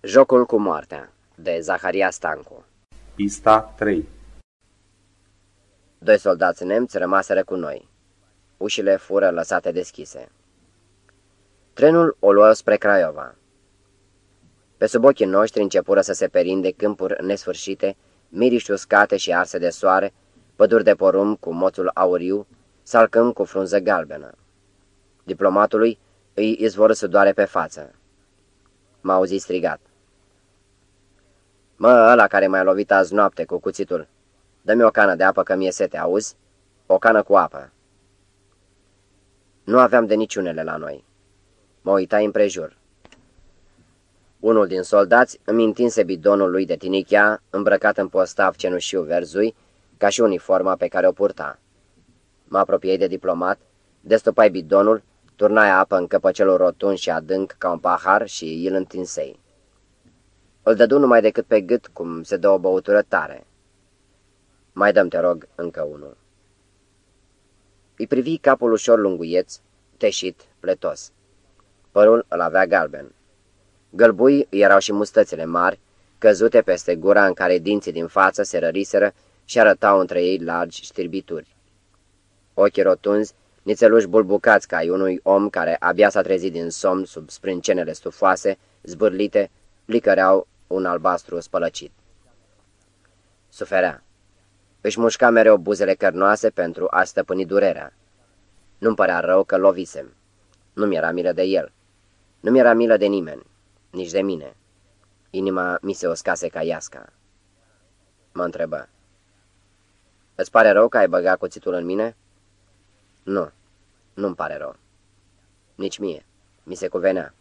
Jocul cu moartea, de Zaharia Stancu Pista 3 Doi soldați nemți rămaseră cu noi. Ușile fură lăsate deschise. Trenul o luă spre Craiova. Pe sub ochii noștri începură să se perinde câmpuri nesfârșite, miriști șuscate și arse de soare, păduri de porum cu moțul auriu, salcâm cu frunză galbenă. Diplomatului îi izvoră sudoare pe față. M-a auzit strigat. Mă, ăla care m-a lovit azi noapte cu cuțitul, dă-mi o cană de apă că mi-e sete, auzi? O cană cu apă. Nu aveam de niciunele la noi. Mă uitai împrejur. Unul din soldați îmi întinse bidonul lui de tinichea, îmbrăcat în postav cenușiu verzui, ca și uniforma pe care o purta. Mă apropiei de diplomat, destopai bidonul, turnai apă în căpăcelul rotund și adânc ca un pahar și îl întinsei. Îl dădu numai decât pe gât, cum se dă o băutură tare. Mai dăm, te rog, încă unul. Îi privi capul ușor lunguieț, teșit, pletos. Părul îl avea galben. Gălbui erau și mustățile mari, căzute peste gura în care dinții din față se răriseră și arătau între ei largi știrbituri. Ochii rotunzi, nițeluși bulbucați ca ai unui om care abia s-a trezit din somn sub sprâncenele stufoase, zbârlite, licăreau un albastru spălăcit. Suferea. Își mușca mereu buzele cărnoase pentru a stăpâni durerea. Nu-mi părea rău că lovisem. Nu-mi era milă de el. Nu-mi era milă de nimeni, nici de mine. Inima mi se oscase ca iasca. Mă întrebă. Îți pare rău că ai băgat cuțitul în mine? Nu, nu-mi pare rău. Nici mie. Mi se cuvenea.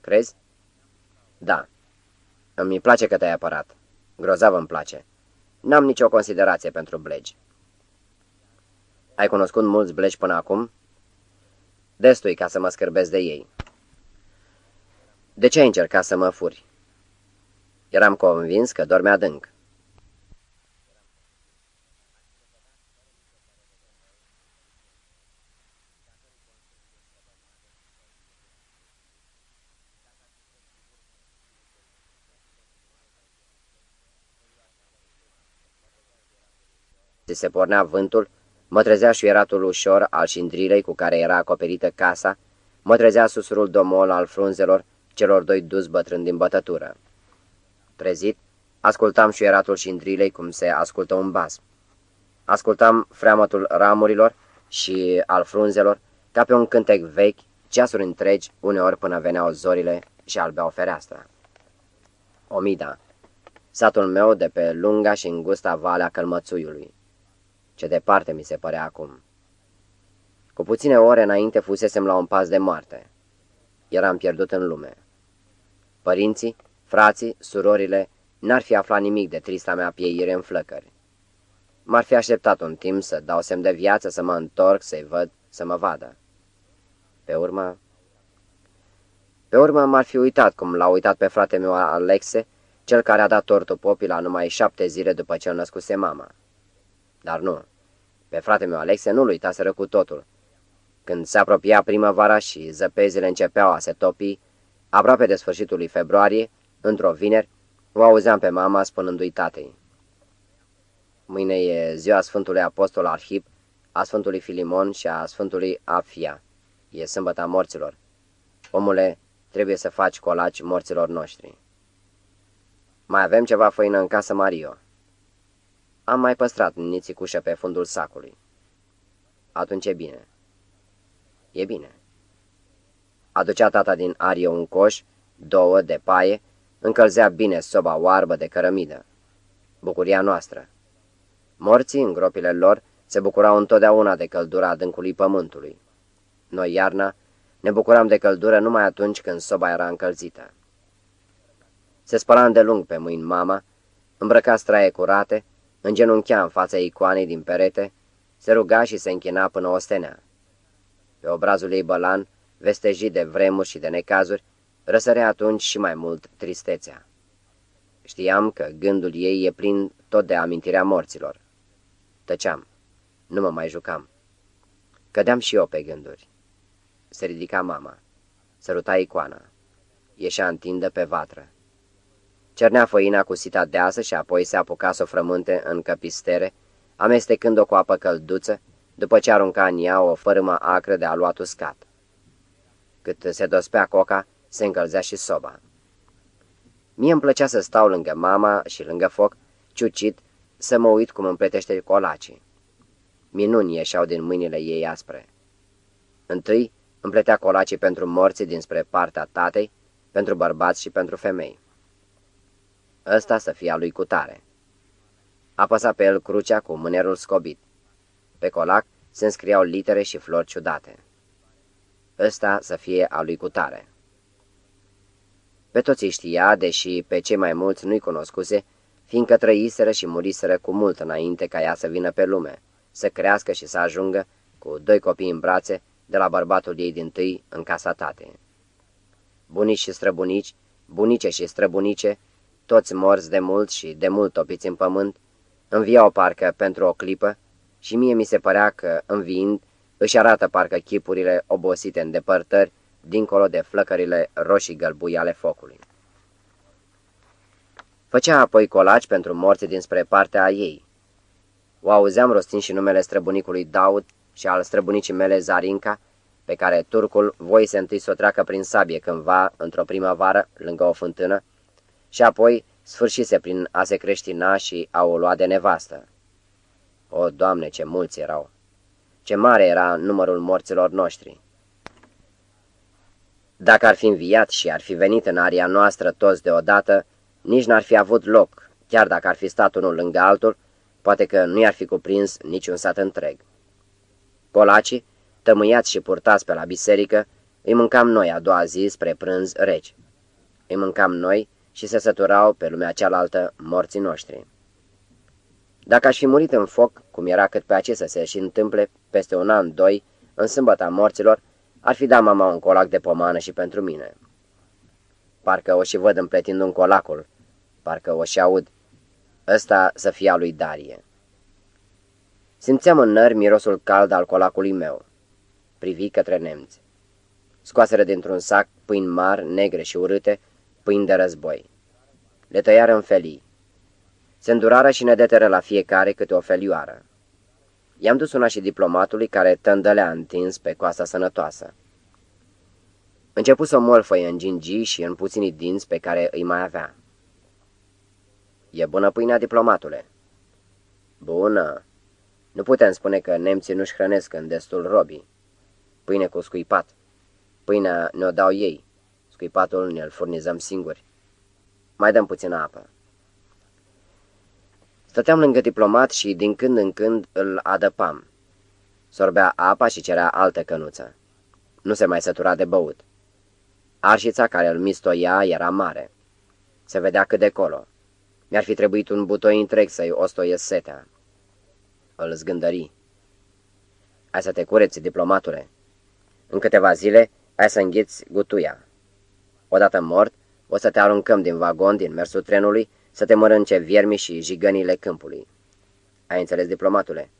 Crezi? Da. Îmi place că te-ai apărat. Grozav îmi place. N-am nicio considerație pentru blegi. Ai cunoscut mulți blegi până acum? Destui ca să mă scârbesc de ei. De ce ai încercat să mă furi? Eram convins că dorme adânc. Se pornea vântul, mă trezea șuieratul ușor al șindrilei cu care era acoperită casa, mă trezea susurul domol al frunzelor celor doi dus bătrâni din bătătură. Trezit, ascultam șuieratul șindrilei cum se ascultă un bas. Ascultam freamătul ramurilor și al frunzelor, ca pe un cântec vechi, ceasuri întregi, uneori până veneau zorile și albeau fereastra. Omida, satul meu de pe lunga și îngusta valea călmățuiului. Ce departe mi se părea acum. Cu puține ore înainte fusesem la un pas de moarte. Eram pierdut în lume. Părinții, frații, surorile, n-ar fi aflat nimic de trista mea pieire în flăcări. M-ar fi așteptat un timp să dau semn de viață, să mă întorc, să-i văd, să mă vadă. Pe urmă... Pe urmă m-ar fi uitat cum l-a uitat pe frate meu Alexe, cel care a dat tortul popii la numai șapte zile după ce îl născuse mama. Dar nu. Pe frate meu Alexe nu-l uitaseră cu totul. Când se apropia primăvara și zăpezile începeau a se topi, aproape de sfârșitul lui februarie, într-o vineri, o auzeam pe mama spunându-i tatei. Mâine e ziua Sfântului Apostol Arhip, a Sfântului Filimon și a Sfântului Afia. E sâmbăta morților. Omule, trebuie să faci colaci morților noștri. Mai avem ceva făină în casă, Mario. Am mai păstrat nițicușă pe fundul sacului. Atunci e bine. E bine. Aducea tata din arie un coș, două de paie, încălzea bine soba oarbă de cărămidă. Bucuria noastră. Morții, în gropile lor, se bucurau întotdeauna de căldura adâncului pământului. Noi, iarna, ne bucuram de căldură numai atunci când soba era încălzită. Se spăla îndelung pe mâini mama, îmbrăca straie curate, îngenunchea în fața icoanei din perete, se ruga și se închina până o stenea. Pe obrazul ei bălan, vestejit de vremuri și de necazuri, răsărea atunci și mai mult tristețea. Știam că gândul ei e plin tot de amintirea morților. Tăceam. Nu mă mai jucam. Cădeam și eu pe gânduri. Se ridica mama. Săruta icoana. ieșea întindă pe vatră. Cernea făina cu sita deasă și apoi se apuca să o frământe în căpistere, amestecând-o cu apă călduță, după ce arunca în ea o fărâmă acră de aluat uscat. Cât se dospea coca, se încălzea și soba. Mie îmi plăcea să stau lângă mama și lângă foc, ciucit, să mă uit cum împletește colacii. Minuni ieșeau din mâinile ei aspre. Întâi împletea colacii pentru morții dinspre partea tatei, pentru bărbați și pentru femei. Ăsta să fie a lui cutare. Apăsa pe el crucea cu mânerul scobit. Pe colac se înscriau litere și flori ciudate. Ăsta să fie a lui cutare. Pe toți îi știa, deși pe cei mai mulți nu-i cunoscuse, fiindcă trăiseră și muriseră cu mult înainte ca ea să vină pe lume, să crească și să ajungă, cu doi copii în brațe, de la bărbatul ei din tâi în casa tate. Bunici și străbunici, bunice și străbunice, toți morți de mult și de mult topiți în pământ, înviau parcă pentru o clipă și mie mi se părea că, înviind, își arată parcă chipurile obosite în depărtări, dincolo de flăcările roșii-gălbui ale focului. Făcea apoi colaci pentru morți dinspre partea ei. O auzeam rostind și numele străbunicului Daud și al străbunicii mele Zarinca, pe care turcul voise întâi să o treacă prin sabie cândva, într-o primăvară, lângă o fântână, și apoi sfârșise prin a se creștina și a o lua de nevastă. O, Doamne, ce mulți erau! Ce mare era numărul morților noștri! Dacă ar fi înviat și ar fi venit în aria noastră toți deodată, nici n-ar fi avut loc, chiar dacă ar fi stat unul lângă altul, poate că nu i-ar fi cuprins niciun sat întreg. Colacii, tămâiați și purtați pe la biserică, îi mâncam noi a doua zi spre prânz reci. Îi mâncam noi și se săturau pe lumea cealaltă morții noștri. Dacă aș fi murit în foc, cum era cât pe acesta să se și întâmple peste un an, doi, în sâmbăta morților, ar fi dat mama un colac de pomană și pentru mine. Parcă o și văd împletind un colacul, parcă o și aud. Ăsta să fie a lui Darie. Simțeam în nări mirosul cald al colacului meu. Privi către nemți. Scoaseră dintr-un sac pâini mari, negre și urâte, pâini de război. Le tăiară în felii. Se îndurară și ne deteră la fiecare câte o felioară. I-am dus una și diplomatului care tândălea întins pe coasta sănătoasă. Începu să molfăie în gingii și în puținii dinți pe care îi mai avea. E bună pâinea, diplomatule?" Bună. Nu putem spune că nemții nu-și hrănesc în destul robii. Pâine cu scuipat. Pâinea ne-o dau ei. Scuipatul ne-l furnizăm singuri. Mai dăm puțină apă. Stăteam lângă diplomat și din când în când îl adăpam. Sorbea apa și cerea altă cănuță. Nu se mai sătura de băut. Arșița care îl mistoia era mare. Se vedea cât de colo. Mi-ar fi trebuit un butoi întreg să-i ostoiesc setea. Îl zgândări. Ai să te cureți, diplomatule. În câteva zile ai să înghiți gutuia. Odată mort, o să te aruncăm din vagon, din mersul trenului, să te mărânce viermi și jigănile câmpului. Ai înțeles, diplomatule?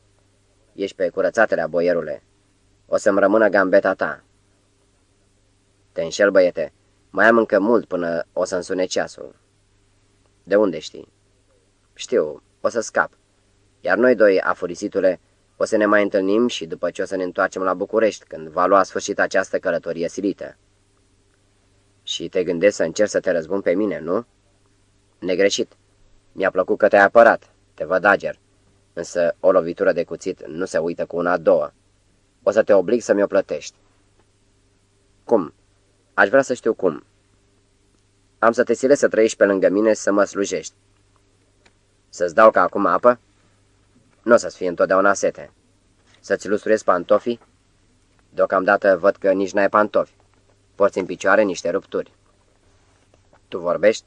Ești pe curățatele, boierule. O să-mi rămână gambeta ta. Te înșel, băiete. Mai am încă mult până o să-mi sune ceasul. De unde știi? Știu, o să scap. Iar noi doi, afurisitule, o să ne mai întâlnim și după ce o să ne întoarcem la București, când va lua sfârșit această călătorie silită. Și te gândești să încerci să te răzbun pe mine, nu? Negreșit. Mi-a plăcut că te-ai apărat, te văd ager. Însă o lovitură de cuțit nu se uită cu una a doua. O să te oblig să mi-o plătești. Cum? Aș vrea să știu cum. Am să te sile să trăiești pe lângă mine să mă slujești. Să-ți dau ca acum apă? Nu o să-ți fie întotdeauna sete. Să-ți lustrezi pantofii? Deocamdată văd că nici n-ai pantofi. Porți în picioare niște rupturi. Tu vorbești?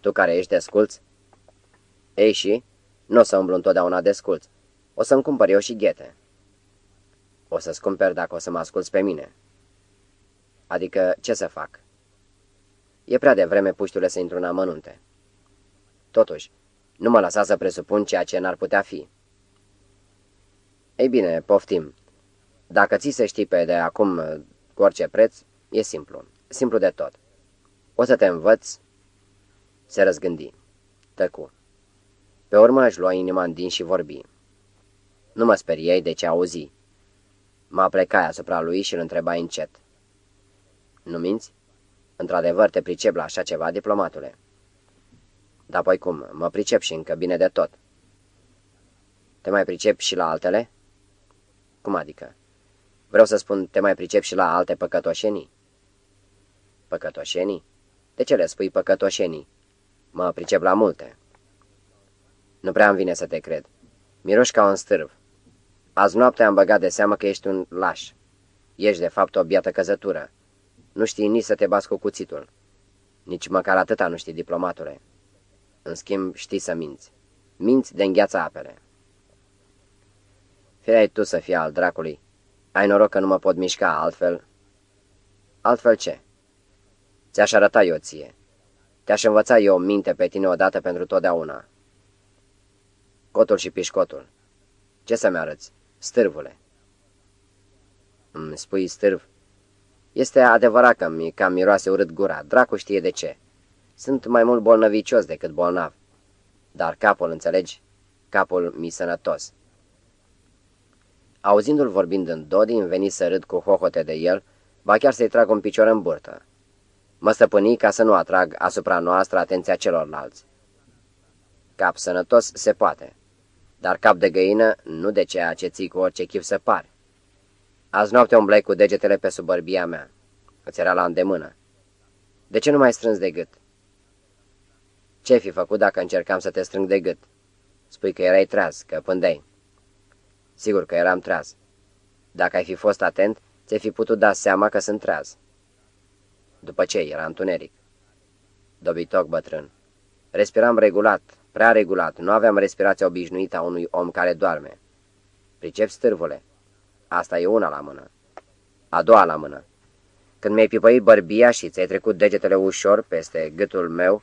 Tu care ești desculț? Ei și? Nu o să umblu întotdeauna desculț. O să-mi cumpăr eu și ghete. O să-ți cumperi dacă o să mă asculți pe mine. Adică, ce să fac? E prea devreme, puștule, să intru în amănunte. Totuși, nu mă lăsa să presupun ceea ce n-ar putea fi. Ei bine, poftim. Dacă ți se știi pe de acum cu orice preț, e simplu. Simplu de tot. O să te învăț. Se răzgândi. Tăcu. Pe urmă își lua inima în din și vorbi. Nu mă speriei de ce auzi. Mă plecai asupra lui și îl întrebai încet. Nu minți? Într-adevăr te pricep la așa ceva, diplomatule. Dar apoi cum, mă pricep și încă bine de tot. Te mai pricep și la altele? Cum adică? Vreau să spun, te mai pricep și la alte păcătoșenii? Păcătoșenii? De ce le spui păcătoșenii? Mă pricep la multe. Nu prea îmi vine să te cred. Miroși ca un stârv. Azi noapte am băgat de seamă că ești un laș. Ești de fapt o biată căzătură. Nu știi nici să te bați cu cuțitul. Nici măcar atâta nu știi, diplomatule. În schimb, știi să minți. Minți de îngheața apele. Firai tu să fii al dracului. Ai noroc că nu mă pot mișca altfel. Altfel ce? Ți-aș arăta eu ție. Te-aș învăța eu minte pe tine odată pentru totdeauna. Cotul și pișcotul. Ce să-mi arăți? Stârvule. Îmi spui stârv? Este adevărat că mi cam miroase urât gura. Dracu știe de ce. Sunt mai mult bolnăvicios decât bolnav. Dar capul, înțelegi? Capul mi sănătos. Auzindu-l vorbind în Dodi, îmi veni să râd cu hohote de el, ba chiar să-i trag un picior în burtă. Mă stăpâni ca să nu atrag asupra noastră atenția celorlalți. Cap sănătos se poate, dar cap de găină nu de ceea ce ții cu orice chip să pare. Azi noapte umblai cu degetele pe sub bărbia mea. Îți era la îndemână. De ce nu mai strâns de gât? Ce fi făcut dacă încercam să te strâng de gât? Spui că erai treaz, că pândeai. Sigur că eram treaz. Dacă ai fi fost atent, ți-ai fi putut da seama că sunt treaz. După ce era întuneric. Dobitoc bătrân. Respiram regulat, prea regulat, nu aveam respirația obișnuită a unui om care doarme. Pricep stârvule. Asta e una la mână. A doua la mână. Când mi-ai pipăit bărbia și ți-ai trecut degetele ușor peste gâtul meu,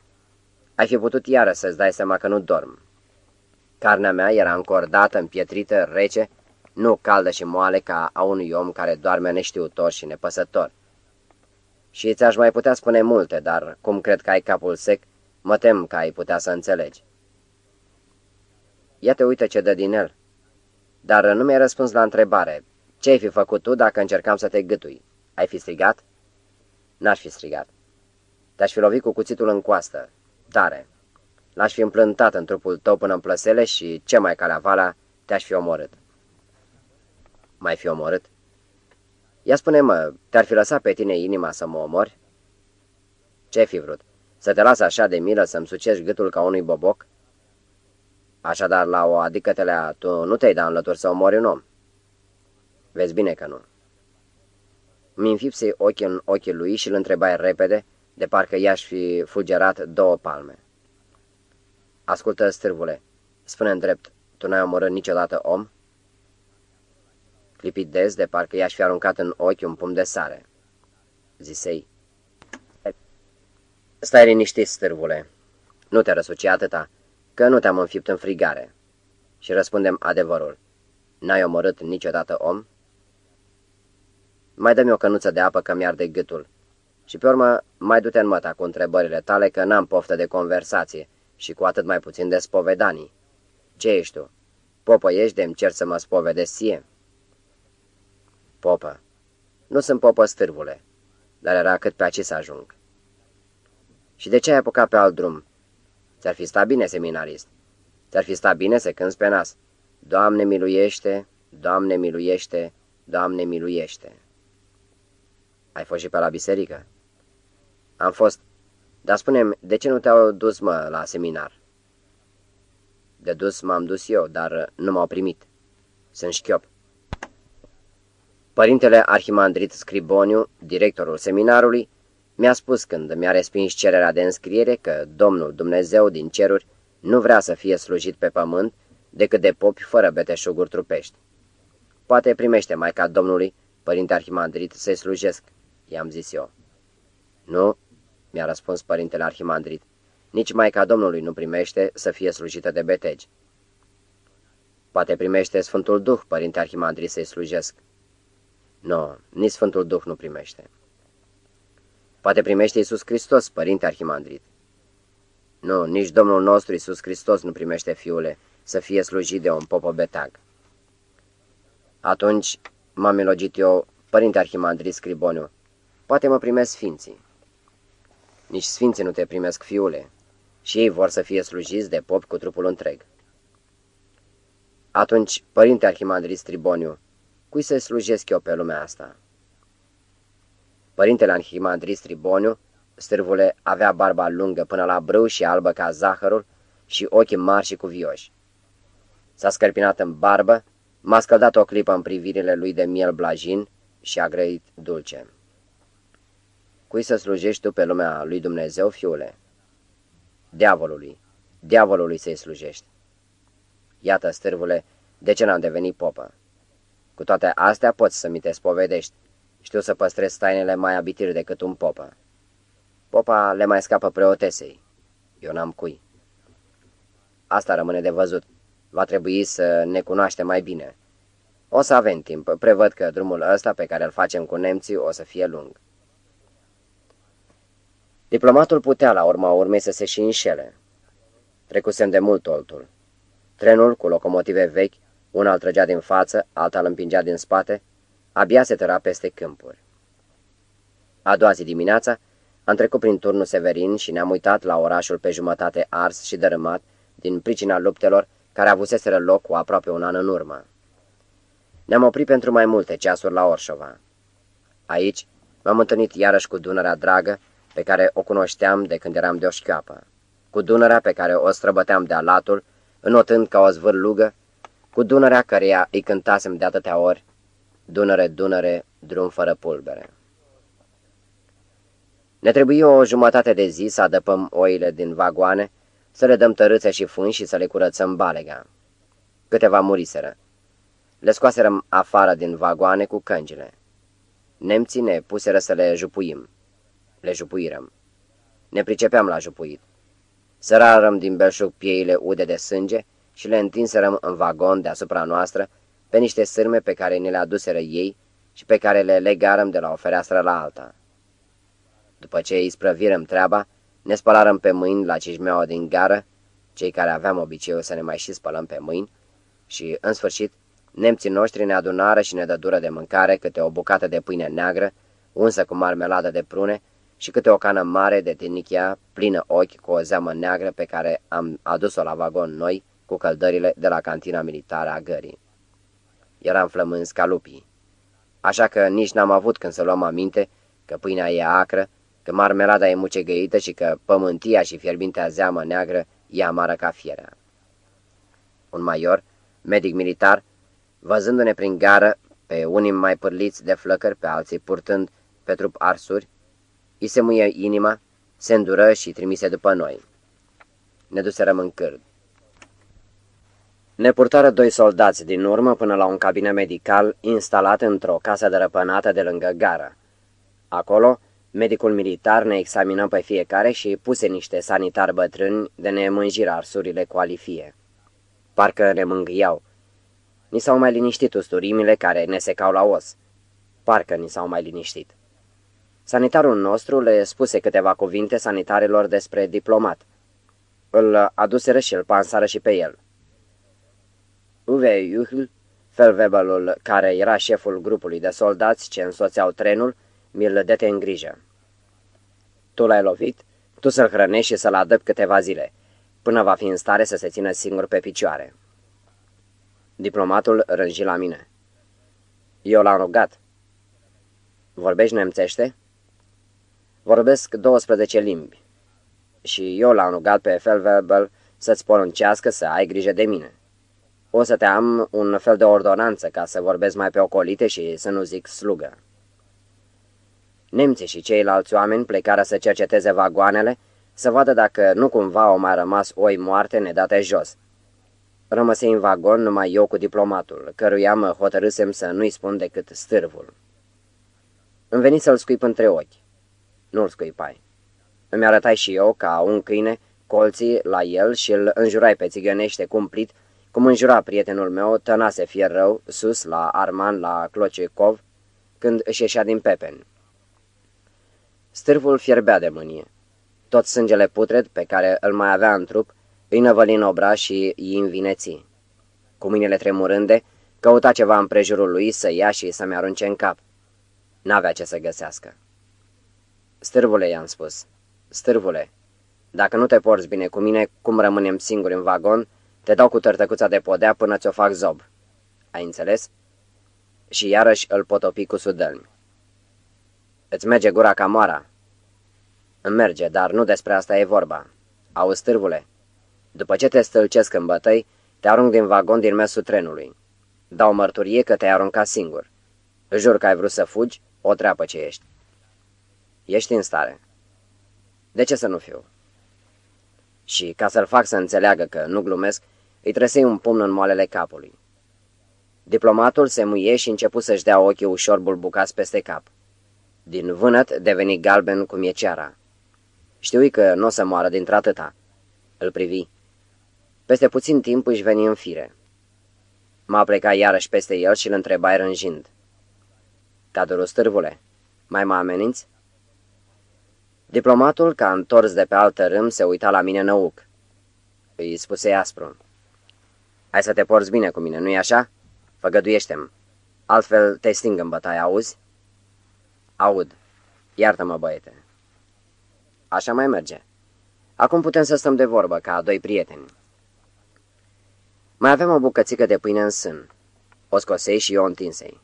ai fi putut iară să-ți dai seama că nu dorm. Carnea mea era încordată, împietrită, rece, nu caldă și moale ca a unui om care doarme neștiutor și nepăsător. Și ți-aș mai putea spune multe, dar cum cred că ai capul sec, mă tem că ai putea să înțelegi. Ia te uită ce dă din el. Dar nu mi-ai răspuns la întrebare. Ce ai fi făcut tu dacă încercam să te gâtui? Ai fi strigat? N-aș fi strigat. Te-aș fi lovit cu cuțitul în coastă. Tare. L-aș fi împlântat în trupul tău până în plăsele și, ce mai calavala, te-aș fi omorât. Mai fi omorât? Ia spune-mă, te-ar fi lăsat pe tine inima să mă omori? Ce-ai fi vrut? Să te las așa de milă să-mi sucești gâtul ca unui boboc? Așadar, la o adică telea, tu nu te-ai dat înlături să omori un om. Vezi bine că nu. Mi înfipsei ochii în ochii lui și îl întrebai repede, de parcă i-aș fi fulgerat două palme. Ascultă, stârvule, spune în drept, tu n-ai omorât niciodată om? Clipit des, de parcă i-aș fi aruncat în ochi un pum de sare. Zisei. Stai liniștit, stârvule. Nu te răsuci atâta, că nu te-am înfipt în frigare. Și răspundem adevărul. N-ai omorât niciodată om? Mai dă-mi o cănuță de apă că mi-arde gâtul. Și pe urmă, mai du-te în măta cu întrebările tale că n-am poftă de conversație și cu atât mai puțin de spovedanii. Ce ești tu? Popă ești de-mi cer să mă spovedesc ție? Popă. Nu sunt popă stârvule, dar era cât pe aici să ajung. Și de ce ai apucat pe alt drum? Ți-ar fi stat bine, seminarist. Ți-ar fi stat bine să cânți pe nas. Doamne miluiește, Doamne miluiește, Doamne miluiește. Ai fost și pe la biserică? Am fost. Dar spune de ce nu te-au dus, mă, la seminar? De dus m-am dus eu, dar nu m-au primit. Sunt șchiop. Părintele Arhimandrit Scriboniu, directorul seminarului, mi-a spus când mi-a respins cererea de înscriere că Domnul Dumnezeu din ceruri nu vrea să fie slujit pe pământ decât de popi fără beteșuguri trupești. Poate primește Maica Domnului, Părinte Arhimandrit, să-i slujesc, i-am zis eu. Nu, mi-a răspuns Părintele Arhimandrit, nici Maica Domnului nu primește să fie slujită de betegi. Poate primește Sfântul Duh, Părinte Arhimandrit, să-i slujesc. Nu, nici Sfântul Duh nu primește. Poate primește Iisus Hristos, părinte arhimandrit. Nu, nici Domnul nostru Iisus Hristos nu primește, fiule, să fie slujit de un popobetag. Atunci m-am milogit eu, părinte arhimandrit Scriboniu, poate mă primesc sfinții. Nici sfinții nu te primesc, fiule, și ei vor să fie slujiți de pop cu trupul întreg. Atunci, părinte arhimandrit Striboniu, cui să slujesc eu pe lumea asta? Părintele arhimandrit Striboniu, stârvule, avea barba lungă până la brâu și albă ca zahărul și ochii mari și cuvioși. S-a scărpinat în barbă, m-a scăldat o clipă în privirile lui de miel blajin și a grăit dulce. Cui să slujești tu pe lumea lui Dumnezeu, fiule? Diavolului, diavolului să-i slujești. Iată, stârvule, de ce n-am devenit popă? Cu toate astea poți să mi te spovedești. Știu să păstrez tainele mai abitiri decât un popă. Popa le mai scapă preotesei. Eu n-am cui. Asta rămâne de văzut. Va trebui să ne cunoaștem mai bine. O să avem timp. Prevăd că drumul ăsta pe care îl facem cu nemții o să fie lung. Diplomatul putea la urma urmei să se și înșele. Trecusem de mult oltul. Trenul, cu locomotive vechi, una îl trăgea din față, alta îl împingea din spate, abia se tăra peste câmpuri. A doua zi dimineața am trecut prin turnul Severin și ne-am uitat la orașul pe jumătate ars și dărâmat din pricina luptelor care avuseseră loc cu aproape un an în urmă. Ne-am oprit pentru mai multe ceasuri la Orșova. Aici m-am întâlnit iarăși cu Dunărea dragă, pe care o cunoșteam de când eram de o șchioapă, cu Dunărea pe care o străbăteam de alatul, înotând ca o zvârlugă, cu Dunărea căreia îi cântasem de atâtea ori, Dunăre, Dunăre, drum fără pulbere. Ne trebuie o jumătate de zi să adăpăm oile din vagoane, să le dăm tărâțe și fân și să le curățăm balega. Câteva muriseră. Le scoaserăm afară din vagoane cu căngile. Nemții ne puseră să le jupuim. Le jupuirăm. Ne pricepeam la jupuit. Sărarăm din belșug pieile ude de sânge și le întinserăm în vagon deasupra noastră pe niște sârme pe care ne le aduseră ei și pe care le legarăm de la o fereastră la alta. După ce îi sprăvirăm treaba, ne spălarăm pe mâini la cijmeaua din gară, cei care aveam obiceiul să ne mai și spălăm pe mâini, și, în sfârșit, nemții noștri ne adunară și ne dădură de mâncare câte o bucată de pâine neagră, unsă cu marmeladă de prune, și câte o cană mare de tinichia, plină ochi cu o zeamă neagră pe care am adus-o la vagon noi, cu căldările de la cantina militară a gării. Eram flămânzi ca lupii. Așa că nici n-am avut când să luăm aminte că pâinea e acră, că marmelada e mucegăită și că pământia și fierbintea zeamă neagră e amară ca fierea. Un major, medic militar, văzându-ne prin gară, pe unii mai pârliți de flăcări, pe alții purtând pe trup arsuri, îi se muie inima, se îndură și trimise după noi. Ne duserăm în cârd. Ne purtară doi soldați din urmă până la un cabinet medical instalat într-o casă dărăpânată de lângă gară. Acolo, medicul militar ne examină pe fiecare și puse niște sanitari bătrâni de ne mânjiră arsurile cu alifie. Parcă ne mângâiau. Ni s-au mai liniștit usturimile care ne secau la os. Parcă ni s-au mai liniștit. Sanitarul nostru le spuse câteva cuvinte sanitarilor despre diplomat. Îl aduseră și îl pansară și pe el. Uwe Juhl, felvebelul care era șeful grupului de soldați ce însoțeau trenul, mi-l dete în grijă. Tu l-ai lovit, tu să-l hrănești și să-l adăp câteva zile, până va fi în stare să se țină singur pe picioare. Diplomatul rânji la mine. Eu l-am rugat. Vorbești nemțește? Vorbesc 12 limbi. Și eu l-am rugat pe Felvebel să-ți poruncească să ai grijă de mine. O să te am un fel de ordonanță ca să vorbesc mai pe ocolite și să nu zic slugă. Nemții și ceilalți oameni plecară să cerceteze vagoanele, să vadă dacă nu cumva au mai rămas oi moarte nedate jos. Rămăsei în vagon numai eu cu diplomatul, căruia mă hotărâsem să nu-i spun decât stârvul. Îmi veni să-l scuip între ochi. Nu-l scuipai. Îmi arătai și eu, ca un câine, colții la el și îl înjurai pe țigănește cumplit, cum înjura prietenul meu, tănase fier rău, sus, la Arman, la Clocekov, când își ieșea din pepen. Stârvul fierbea de mânie. Tot sângele putred pe care îl mai avea în trup îi năvăli în obra și îi învineți. Cu mâinile tremurânde, căuta ceva în prejurul lui să ia și să-mi arunce în cap. N-avea ce să găsească. Stârvule, i-am spus, stârvule, dacă nu te porți bine cu mine, cum rămânem singuri în vagon, te dau cu tărtăcuța de podea până ți-o fac zob. Ai înțeles? Și iarăși îl potopi cu sudălmi. Îți merge gura ca moara. Îmi merge, dar nu despre asta e vorba. Auzi, stârvule, după ce te stâlcesc în bătăi, te arunc din vagon din mersul trenului. Dau mărturie că te-ai aruncat singur. Jur că ai vrut să fugi, o treapă ce ești. Ești în stare. De ce să nu fiu? Și ca să-l fac să înțeleagă că nu glumesc, îi trăsei un pumn în moalele capului. Diplomatul se muie și început să-și dea ochii ușor bulbucați peste cap. Din vânăt deveni galben cum e ceara. Știui că nu o să moară dintr-atâta. Îl privi. Peste puțin timp își veni în fire. M-a plecat iarăși peste el și îl întreba rânjind. Cadru stârvule, mai mă ameninți? Diplomatul, ca întors de pe altă râm, se uita la mine năuc. Îi spuse aspru. Hai să te porți bine cu mine, nu-i așa? Făgăduiește-mi. Altfel te sting în bătaie, auzi? Aud. Iartă-mă, băiete. Așa mai merge. Acum putem să stăm de vorbă ca doi prieteni. Mai avem o bucățică de pâine în sân. O scosei și eu o întinsei.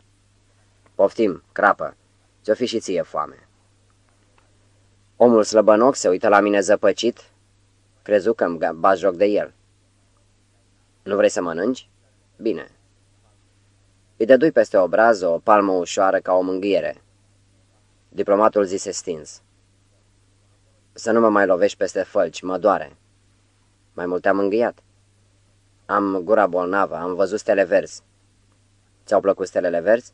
Poftim, crapă, ți-o fi și ție foame. Omul slăbănoc se uită la mine zăpăcit, crezu că îmi bat joc de el. Nu vrei să mănânci? Bine. Îi dădui peste obraz o palmă ușoară ca o mânghiere. Diplomatul zise stins. Să nu mă mai lovești peste fălci, mă doare. Mai mult te-am înghiat. Am gura bolnavă, am văzut stele verzi. Ți-au plăcut stelele verzi?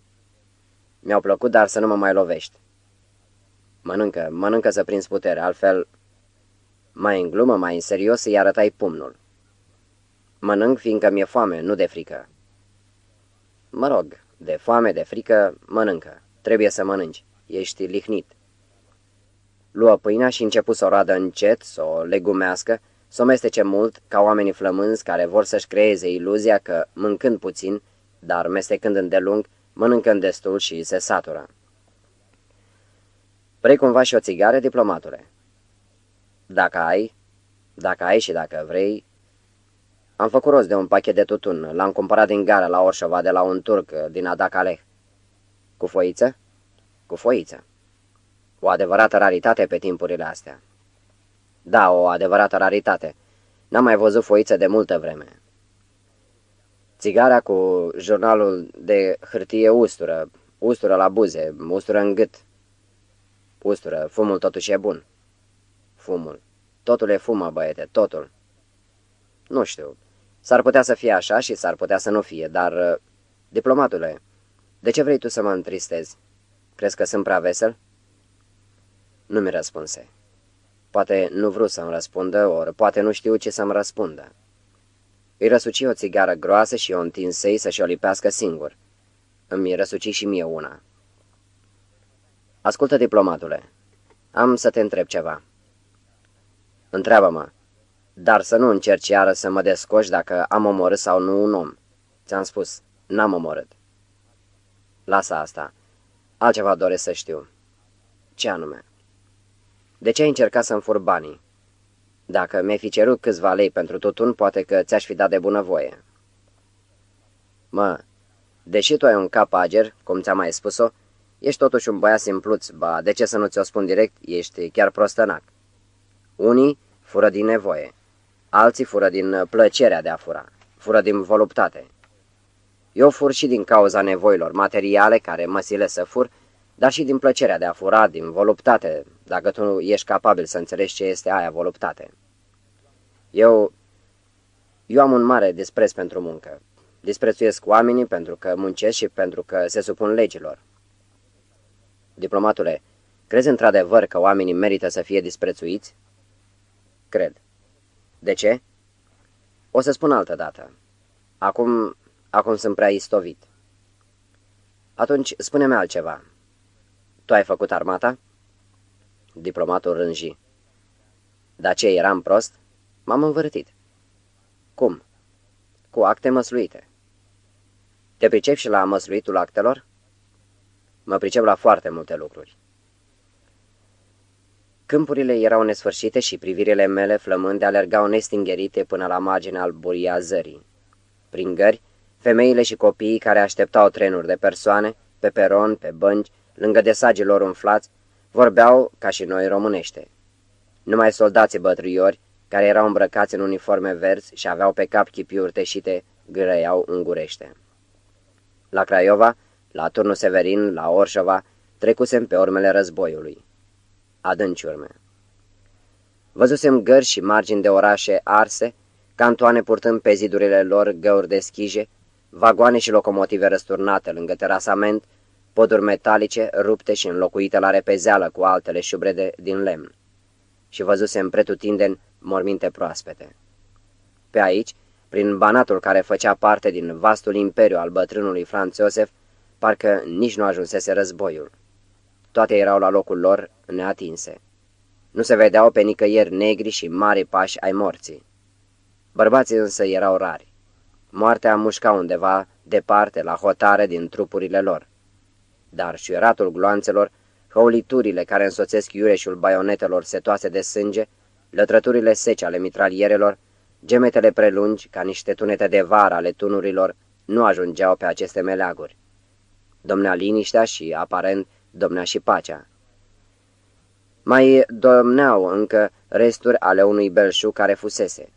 Mi-au plăcut, dar să nu mă mai lovești. Mănâncă, mănâncă să prinzi putere, altfel... Mai în glumă, mai în serios, îi arătai pumnul. Mănânc fiindcă mi-e foame, nu de frică. Mă rog, de foame, de frică, mănâncă. Trebuie să mănânci. Ești lihnit. Luă pâinea și începu să o roadă încet, să o legumească, să o mestece mult, ca oamenii flămânzi care vor să-și creeze iluzia că, mâncând puțin, dar mestecând îndelung, mănâncă destul și se satură. Vrei cumva și o țigară, diplomatule? Dacă ai, dacă ai și dacă vrei... Am făcut rost de un pachet de tutun, l-am cumpărat din gara la Orșova de la un turc din Adacaleh. Cu foiță? Cu foiță. O adevărată raritate pe timpurile astea. Da, o adevărată raritate. N-am mai văzut foiță de multă vreme. Țigara cu jurnalul de hârtie ustură, ustură la buze, ustură în gât. Ustură, fumul totuși e bun. Fumul. Totul e fumă, băiete, totul. Nu știu. S-ar putea să fie așa și s-ar putea să nu fie, dar... Diplomatule, de ce vrei tu să mă întristezi? Crezi că sunt prea vesel? Nu mi răspunse. Poate nu vreau să-mi răspundă, ori poate nu știu ce să-mi răspundă. Îi răsuci o țigară groasă și o întinsei să-și o lipească singur. Îmi răsuci și mie una. Ascultă, diplomatule, am să te întreb ceva. Întreabă-mă, dar să nu încerci iară să mă descoși dacă am omorât sau nu un om. Ți-am spus, n-am omorât. Lasă asta. Altceva doresc să știu. Ce anume? De ce ai încercat să-mi fur banii? Dacă mi-ai fi cerut câțiva lei pentru tutun, poate că ți-aș fi dat de bunăvoie. Mă, deși tu ai un cap ager, cum ți-am mai spus-o, ești totuși un băiat simpluț, ba, de ce să nu ți-o spun direct, ești chiar prostănac. Unii fură din nevoie, alții fură din plăcerea de a fura, fură din voluptate. Eu fur și din cauza nevoilor materiale care mă sile să fur, dar și din plăcerea de a fura, din voluptate, dacă tu ești capabil să înțelegi ce este aia voluptate. Eu, eu am un mare dispreț pentru muncă. Disprețuiesc oamenii pentru că muncesc și pentru că se supun legilor. Diplomatule, crezi într-adevăr că oamenii merită să fie disprețuiți? Cred. De ce? O să spun altă dată. Acum, acum sunt prea istovit. Atunci, spune-mi altceva. Tu ai făcut armata? Diplomatul rânji. Dar ce, eram prost? M-am învârtit. Cum? Cu acte măsluite. Te pricep și la măsluitul actelor? Mă pricep la foarte multe lucruri. Câmpurile erau nesfârșite și privirile mele flămânde alergau nestingherite până la marginea alburia zării. Prin gări, femeile și copiii care așteptau trenuri de persoane, pe peron, pe bănci, lângă desagii lor umflați, vorbeau ca și noi românește. Numai soldații bătrâiori, care erau îmbrăcați în uniforme verzi și aveau pe cap chipiuri teșite, grăiau ungurește. La Craiova, la Turnul Severin, la Orșova, trecusem pe urmele războiului. Adânci urme. Văzusem gări și margini de orașe arse, cantoane purtând pe zidurile lor găuri de schije, vagoane și locomotive răsturnate lângă terasament, poduri metalice rupte și înlocuite la repezeală cu altele șubrede din lemn. Și văzusem pretutindeni morminte proaspete. Pe aici, prin banatul care făcea parte din vastul imperiu al bătrânului Franz Iosef, parcă nici nu ajunsese războiul. Toate erau la locul lor neatinse. Nu se vedeau pe nicăieri negri și mari pași ai morții. Bărbații însă erau rari. Moartea mușca undeva departe, la hotare din trupurile lor. Dar șuieratul gloanțelor, hăuliturile care însoțesc iureșul baionetelor setoase de sânge, lătrăturile sece ale mitralierelor, gemetele prelungi, ca niște tunete de vară ale tunurilor, nu ajungeau pe aceste meleaguri. Domnea liniștea și, aparent, domnea și pacea. Mai domneau încă resturi ale unui belșug care fusese.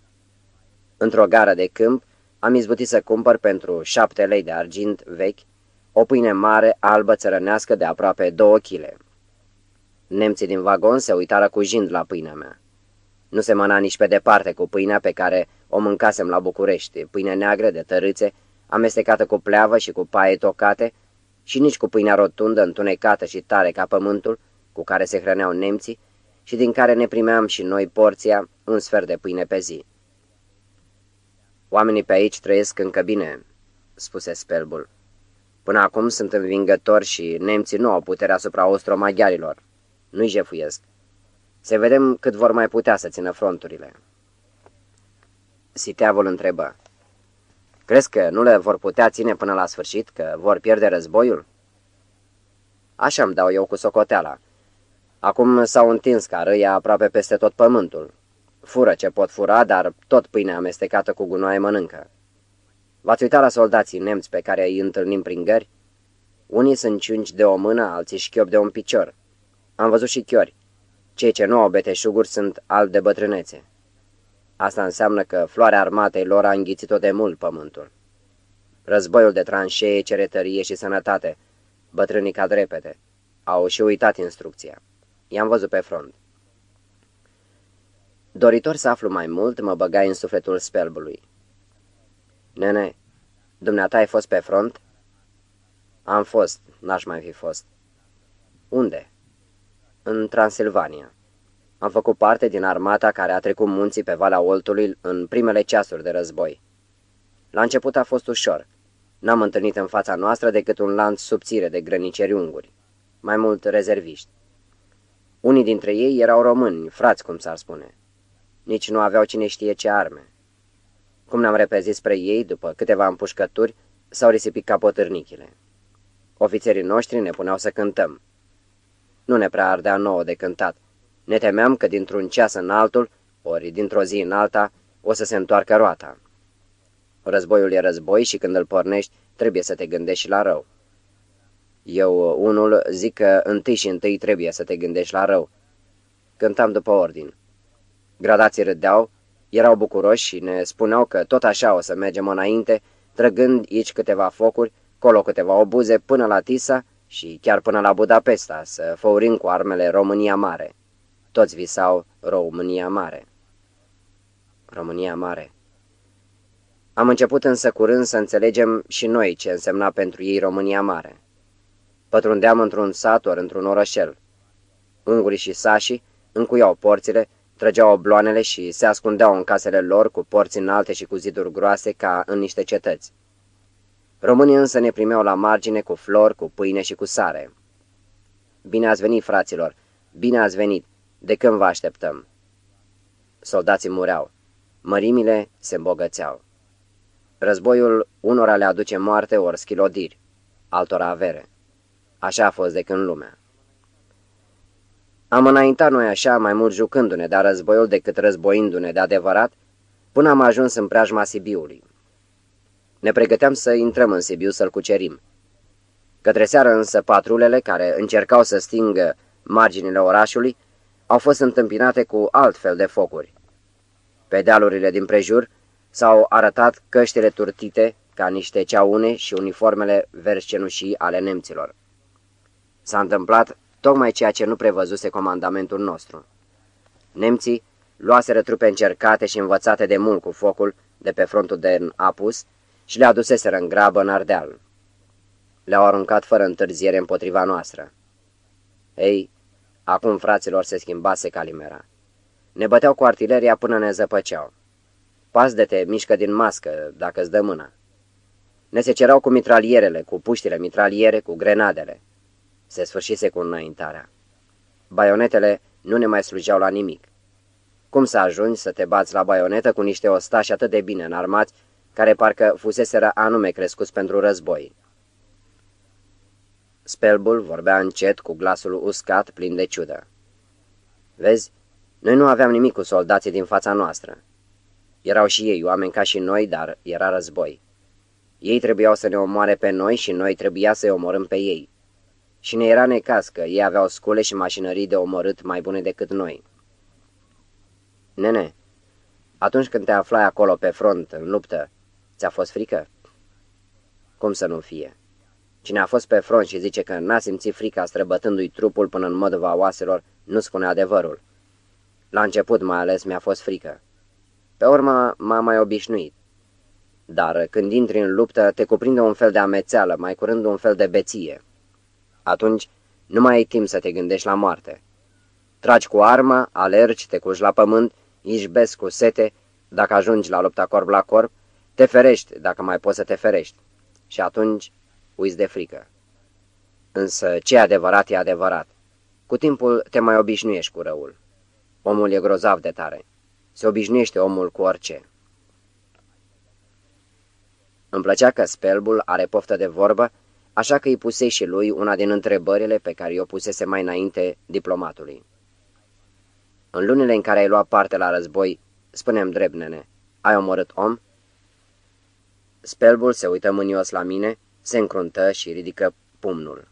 Într-o gară de câmp am izbutit să cumpăr pentru șapte lei de argint vechi o pâine mare, albă, țărănească de aproape două chile. Nemții din vagon se uitară cu jind la pâinea mea. Nu se mâna nici pe departe cu pâinea pe care o mâncasem la București, pâine neagră de tărâțe, amestecată cu pleavă și cu paie tocate, și nici cu pâinea rotundă, întunecată și tare ca pământul, cu care se hrăneau nemții și din care ne primeam și noi porția, un sfert de pâine pe zi. Oamenii pe aici trăiesc încă bine, spuse Spelbul. Până acum sunt învingători și nemții nu au puterea asupra ostro-maghiarilor. Nu-i jefuiesc. Să vedem cât vor mai putea să țină fronturile. Siteavul întrebă. Crezi că nu le vor putea ține până la sfârșit, că vor pierde războiul? Așa îmi dau eu cu socoteala. Acum s-au întins ca râia aproape peste tot pământul. Fură ce pot fura, dar tot pâinea amestecată cu gunoaie mănâncă. V-ați uitat la soldații nemți pe care îi întâlnim prin gări? Unii sunt ciungi de o mână, alții șchiop de un picior. Am văzut și chiori. Cei ce nu au beteșuguri sunt albi de bătrânețe. Asta înseamnă că floarea armatei lor a înghițit-o de mult pământul. Războiul de tranșee cere tărie și sănătate. Bătrânii cad repede. Au și uitat instrucția. I-am văzut pe front. Doritor să aflu mai mult, mă băgai în sufletul spelbului. Nene, dumneata ai fost pe front? Am fost, n-aș mai fi fost. Unde? În Transilvania. Am făcut parte din armata care a trecut munții pe Valea Oltului în primele ceasuri de război. La început a fost ușor. N-am întâlnit în fața noastră decât un lanț subțire de grăniceri unguri, mai mult rezerviști. Unii dintre ei erau români, frați, cum s-ar spune. Nici nu aveau cine știe ce arme. Cum ne-am repezit spre ei, după câteva împușcături, s-au risipit capotârnichile. Ofițerii noștri ne puneau să cântăm. Nu ne prea ardea nouă de cântat. Ne temeam că dintr-un ceas în altul, ori dintr-o zi în alta, o să se întoarcă roata. Războiul e război și când îl pornești, trebuie să te gândești la rău. Eu, unul, zic că întâi și întâi trebuie să te gândești la rău. Cântam după ordin. Gradații râdeau, erau bucuroși și ne spuneau că tot așa o să mergem înainte, trăgând aici câteva focuri, colo câteva obuze până la Tisa și chiar până la Budapesta, să făurim cu armele România Mare. Toți visau România Mare. România Mare. Am început însă curând să înțelegem și noi ce însemna pentru ei România Mare. Pătrundeam într-un sat ori într-un orășel. Ungurii și sașii încuiau porțile, trăgeau obloanele și se ascundeau în casele lor cu porți înalte și cu ziduri groase ca în niște cetăți. Românii însă ne primeau la margine cu flori, cu pâine și cu sare. Bine ați venit, fraților! Bine ați venit! De când vă așteptăm? Soldații mureau. Mărimile se îmbogățeau. Războiul unora le aduce moarte ori schilodiri, altora avere. Așa a fost de când lumea. Am înaintat noi așa, mai mult jucându-ne de războiul decât războindu-ne de adevărat, până am ajuns în preajma Sibiului. Ne pregăteam să intrăm în Sibiu să-l cucerim. Către seară însă patrulele care încercau să stingă marginile orașului au fost întâmpinate cu alt fel de focuri. Pe dealurile din prejur s-au arătat căștile turtite ca niște ceaune și uniformele verzi ale nemților. S-a întâmplat tocmai ceea ce nu prevăzuse comandamentul nostru. Nemții luaseră trupe încercate și învățate de mult cu focul de pe frontul de Apus și le aduseseră în grabă în Ardeal. Le-au aruncat fără întârziere împotriva noastră. Ei, acum fraților se schimbase calimera. Ne băteau cu artileria până ne zăpăceau. Pas de te, mișcă din mască, dacă îți dă mâna. Ne se cerau cu mitralierele, cu puștile mitraliere, cu grenadele. Se sfârșise cu înaintarea. Baionetele nu ne mai slujeau la nimic. Cum să ajungi să te bați la baionetă cu niște ostași atât de bine înarmați, care parcă fuseseră anume crescuți pentru război? Spelbul vorbea încet cu glasul uscat, plin de ciudă. Vezi, noi nu aveam nimic cu soldații din fața noastră. Erau și ei oameni ca și noi, dar era război. Ei trebuiau să ne omoare pe noi și noi trebuia să-i omorâm pe ei. Și ne era necaz că ei aveau scule și mașinării de omorât mai bune decât noi. Nene, atunci când te aflai acolo pe front, în luptă, ți-a fost frică? Cum să nu fie? Cine a fost pe front și zice că n-a simțit frica străbătându-i trupul până în măduva oaselor, nu spune adevărul. La început mai ales mi-a fost frică. Pe urmă m-am mai obișnuit. Dar când intri în luptă, te cuprinde un fel de amețeală, mai curând un fel de beție. Atunci nu mai ai timp să te gândești la moarte. Tragi cu armă, alergi, te cuși la pământ, izbesc cu sete, dacă ajungi la lupta corp la corp, te ferești dacă mai poți să te ferești. Și atunci uiți de frică. Însă ce adevărat e adevărat. Cu timpul te mai obișnuiești cu răul. Omul e grozav de tare. Se obișnuiește omul cu orice. Îmi plăcea că spelbul are poftă de vorbă, așa că îi pusei și lui una din întrebările pe care i-o pusese mai înainte diplomatului. În lunile în care ai luat parte la război, spunem drept, nene, ai omorât om? Spelbul se uită mânios la mine, se încruntă și ridică pumnul.